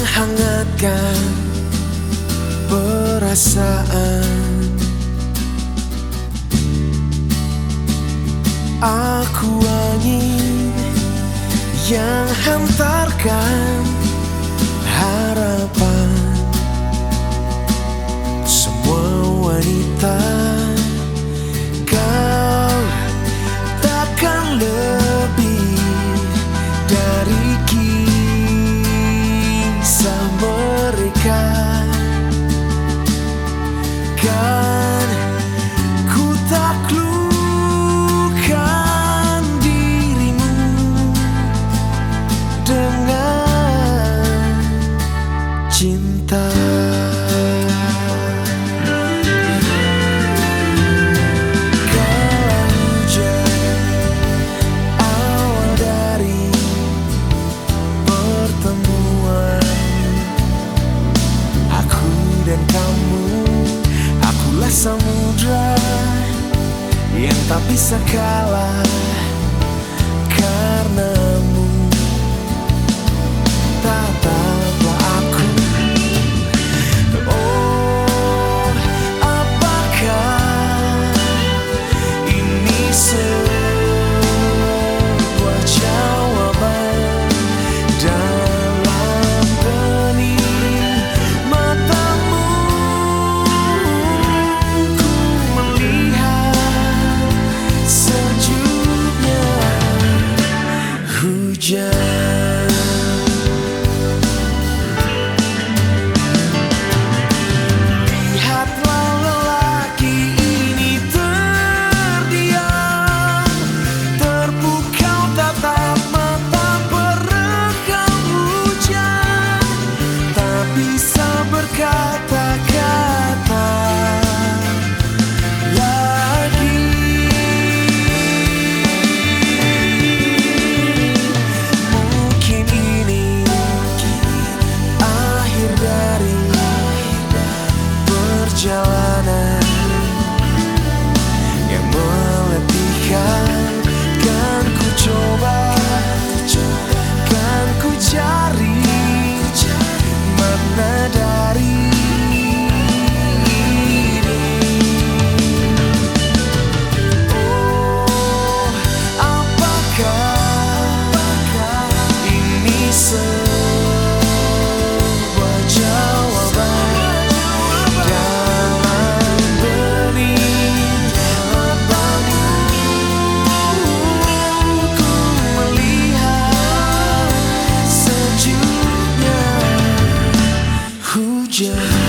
yang hangatkan perasaan. Aku angin yang hantarkan harapan Ku taklukkan dirimu dengan cinta tak bisa kalah Yeah. you